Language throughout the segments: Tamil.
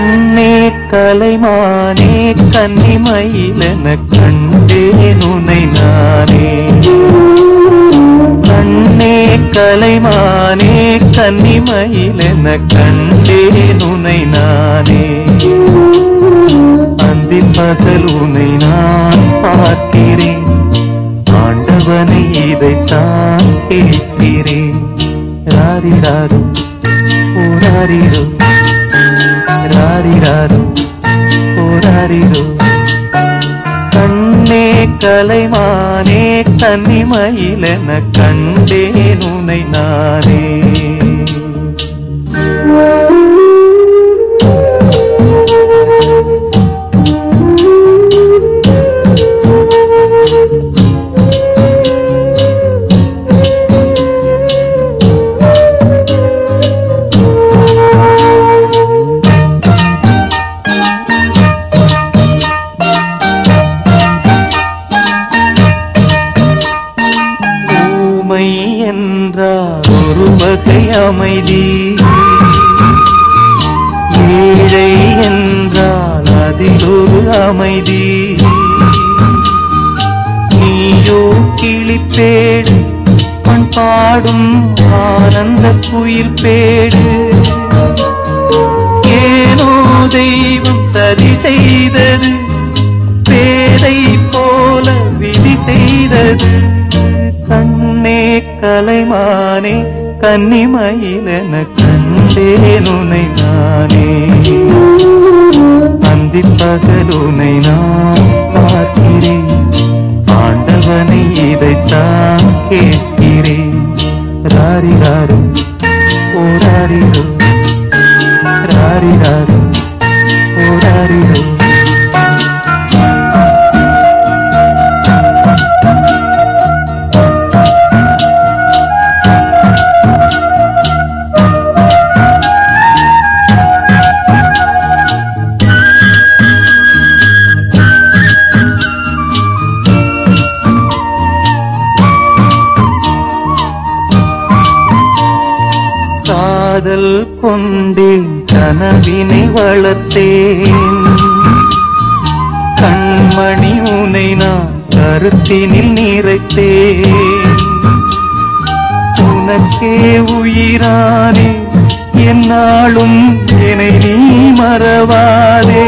கண்ணே கலைமானே கன்னிமயிலென கண்டேன் உனை நானே. கண்ணே கலைமானே கன்னிமயிலென கண்டேன் உனை நானே. அந்தின் பகல் உனை நான் பார்க்கிறேன். ஆண்டவனை இதைத்தான் கேட்கிறேன். ராரிராரும் ஓராரிரும் ராரிராரும் ஓராரிரோ கண்ணே கலைமானே கன்னிமயிலென கண்டேன் உனை நானே. அமைதி. ஏழை என்றால் அதில் ஒரு அமைதி. நீயோ கிளிப்பேடு பண் பாடும் ஆனந்த குயில் பேடு. ஏனோ தெய்வம் சரி செய்தது பேதை போல விதி செய்தது. கண்ணே கலைமானே கன்னிமயிலென கண்டேனுனை நானே. அந்தி பகலுனை நான் பார்க்கிறேன். ஆண்டவனை இதைத்தான் கேட்கிறேன். ராரிராரும் ஓராரிரோ ராரிராரும் காதல் கொண்டேன் கனவினை வளர்த்தேன். கண்மணி உனை நான் கருத்தினில் நிறைத்தேன். உனக்கே உயிரானே என்னாலும் என்னை நீ மறவாதே.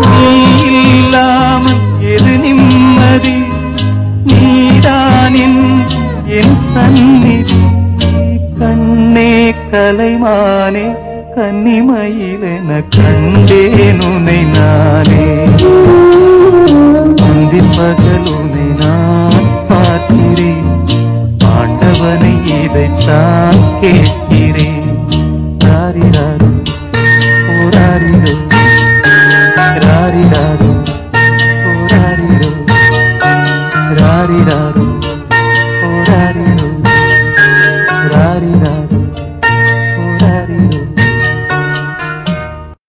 நீ இல்லாமல் எது நிம்மதி? நீதான் என் என் சந்நிதி. கண்ணே கலைமானே கன்னிமயிலென கண்டேன் உனை நானே. முந்தி பகல் உனை நான் பார்க்கிறேன். ஆண்டவனை இதைத்தான் கேட்க